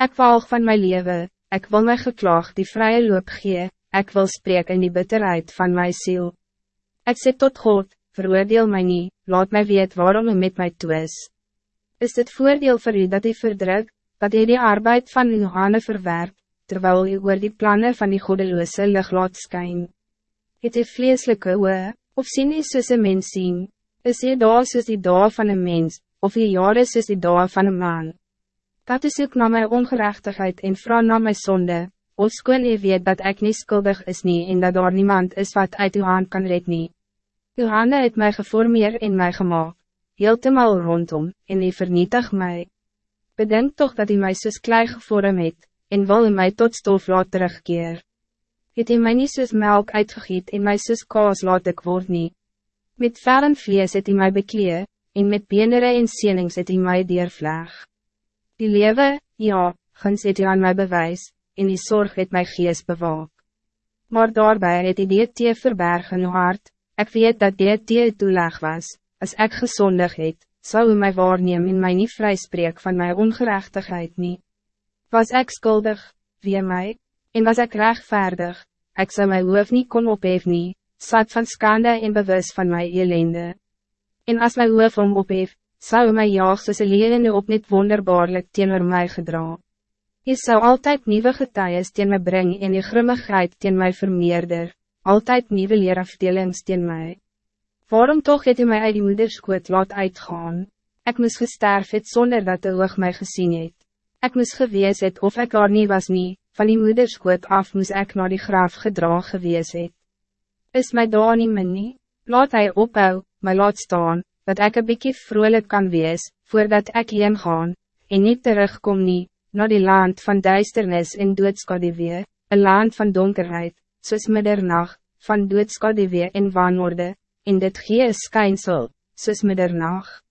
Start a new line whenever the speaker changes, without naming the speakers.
Ik walg van mijn leven, ik wil mijn geklaag die vrije loop gee, ik wil spreken in die bitterheid van mijn ziel. Ik zeg tot God, veroordeel mij niet, laat mij weet waarom u met mij twis. Is het voordeel voor u dat u verdruk, dat u die arbeid van uw handen verwerp, terwijl u oor die plannen van die godeloze lig laat skyn? Het u vleeslijke oe, of sien u soos een mens sien? Is u daar soos die dag van een mens, of u jare soos die dag van een man? Dat is ook na my ongerechtigheid en vrouw na my sonde, of skoon u weet dat ik niet schuldig is nie en dat daar niemand is wat uit uw hand kan red nie. Uw hande het mij geformeerd en mij gemaakt, heeltemal rondom, en u vernietig mij. Bedenk toch dat u mij soos klei gevorm het, en wil u mij tot stof laat terugkeer. Het u mij niet soos melk uitgegiet en mij soos kaas laat ik word nie. Met vel en vlees het u mij bekleed, en met beenere en senings het u mij deurvleg. Die lewe, ja, guns het u aan mij bewijs, en die zorg het my gees bewaak. Maar daarbij het die DT verberg in hart, ik weet dat DT toeleg was, als ik gezondig het, zou u mij waarneem en mij niet vrijspreek van mijn ongerechtigheid niet. Was ik schuldig, wie mij, en was ik rechtvaardig, ik zou mijn hoof niet kon opheef nie, zat van skande en bewust van mijn ellende. En als mijn hoof om opheef, zou mij jaag soos een lelende op niet wonderbaarlijk teenoor mij gedragen. Je zou altijd nieuwe getuies teen my bring en je grimmigheid teen my vermeerder, altijd nieuwe leerafdelings teen my. Waarom toch het u my uit die moederskoot laat uitgaan? Ik moest gesterf het zonder dat de oog my gezien het. Ik moest gewees het of ik daar niet was nie, van die moederskoot af moest ik naar die graaf gedraag gewees het. Is my daar nie min nie? Laat hy ophou, my laat staan, dat ik een beetje vrolijk kan wees, voordat ik heen gaan, en niet terugkom nie, na die land van duisternis en doodskadewee, een land van donkerheid, soos middernacht, van doodskadewee en wanorde, en dit gee een skynsel, soos middernacht.